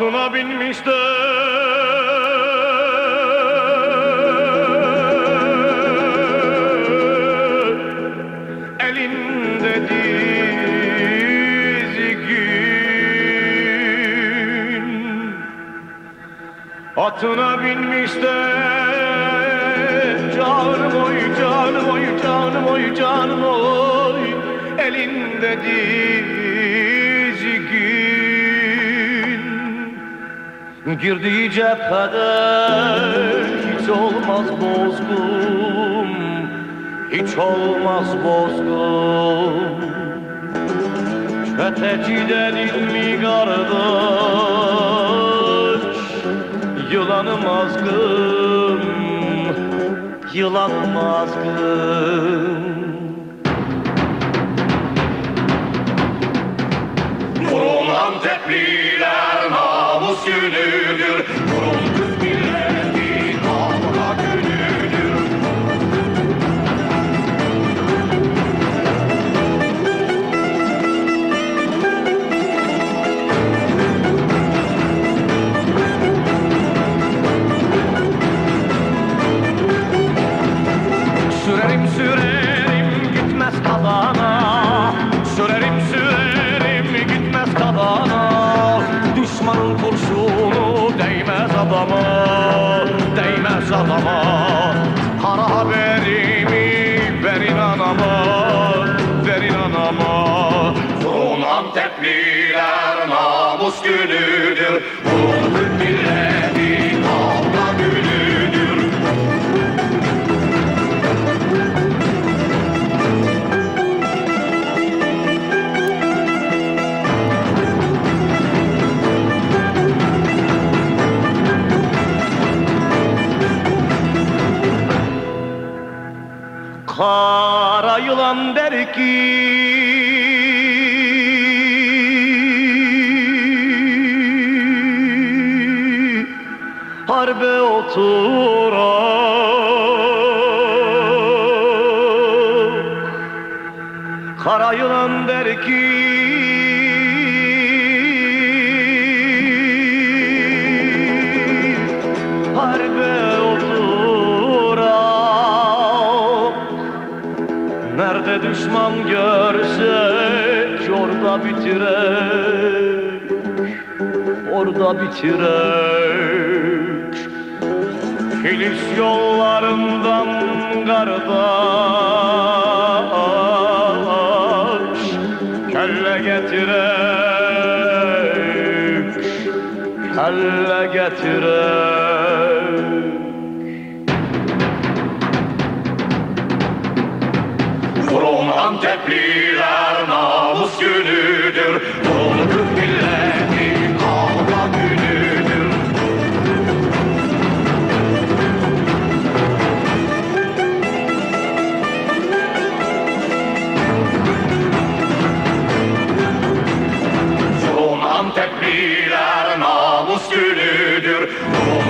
Atına binmiş de elinde dizgin Atına binmiş de canım oy canım oy canım oy canım oy elinde dizgin Girdiği cephede hiç olmaz bozgun Hiç olmaz bozgun Çeteci dedin mi kardeş. Yılanım azgın Yılanım azgın Vurun Antepliler namus günüdür Sürerim gitmez tabana. Sürerim sürerim gitmez tabana. Düşmanın kurşunu değmez adama Değmez adama. Kara haberimi verin anama Verin anama Vurun Antepliler namus günüdür. Vurun Türk Kara yılan der ki Harbe oturak Kara yılan der ki Harbe Nerede düşman görsek orada bitirek. Orada bitirek. Kilis yollarından kardeş Kelle getirek. Kelle getirek Antepliler namus günüdür. Vurun Türk milleti kavga günüdür. Vurun Antepliler namus günüdür. Vurun